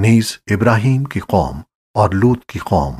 نیز ابراہیم کی قوم اور لوت کی قوم